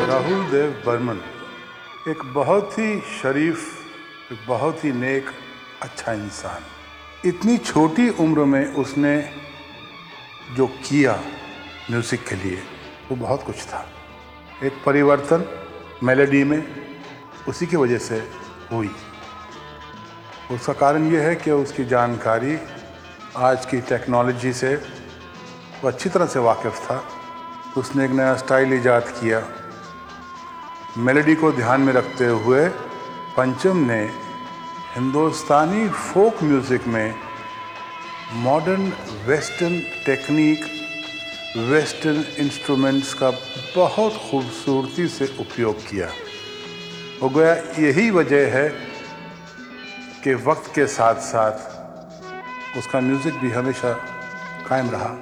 राहुल देव बर्मन, एक बहुत ही शरीफ, एक बहुत ही नेक अच्छा इंसान। इतनी छोटी उम्र में उसने जो किया म्यूज़िक के लिए, वो बहुत कुछ था। एक परिवर्तन मेलोडी में उसी की वजह से हुई। उसका कारण ये है कि उसकी जानकारी आज की टेक्नोलॉजी से वो अच्छी तरह से वाकिफ़ था। उसने एक नया स्टाइल ईजाद किया। मेलोडी को ध्यान में रखते हुए पंचम ने हिंदुस्तानी फोक म्यूज़िक में modern western technique, western instruments का बहुत खूबसूरती से उपयोग किया। हो गया, यही वजह है कि वक्त के साथ साथ उसका म्यूज़िक भी हमेशा कायम रहा।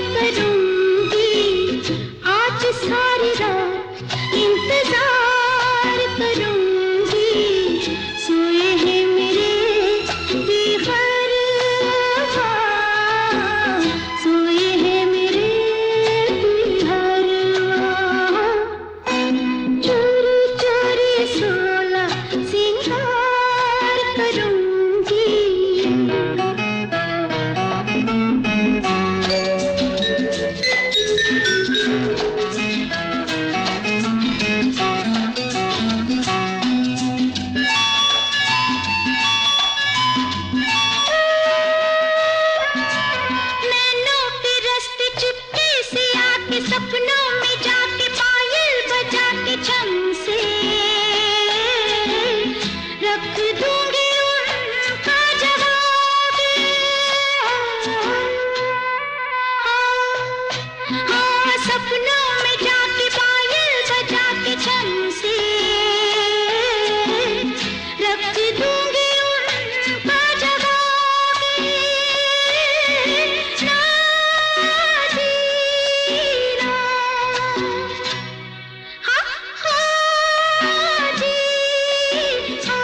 करूं time.